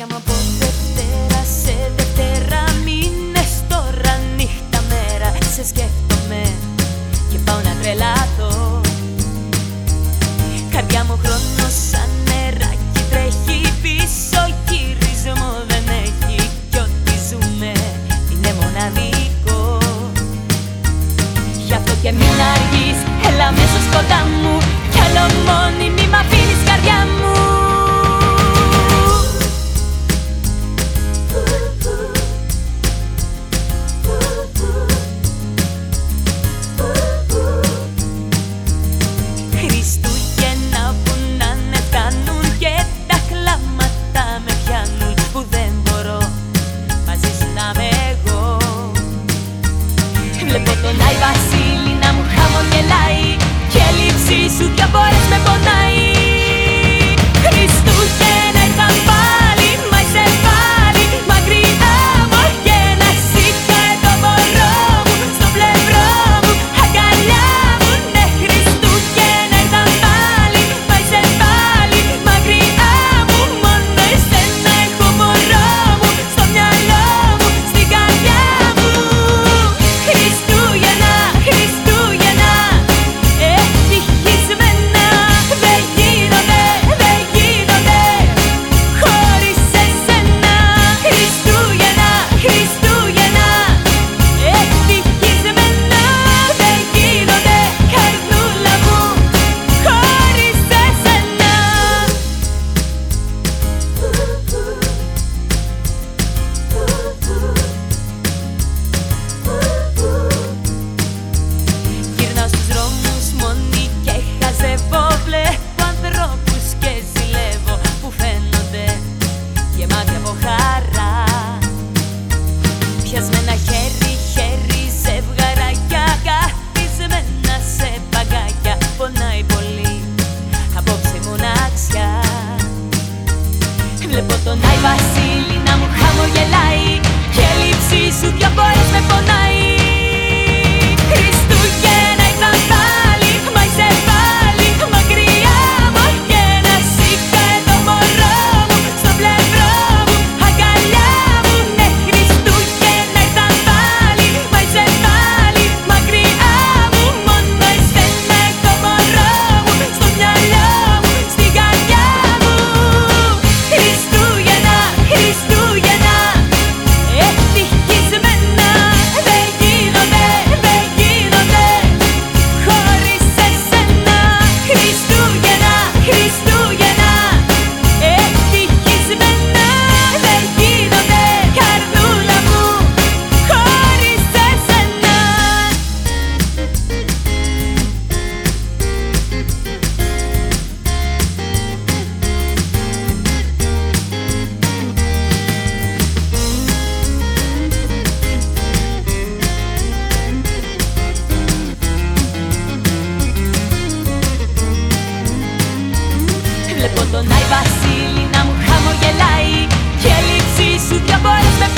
I'm a boy. Μπορείς με πονάει. Βλέπω τον Άι Βασίλη να μου χαμογελάει. Και λήψη σου δυο φορές με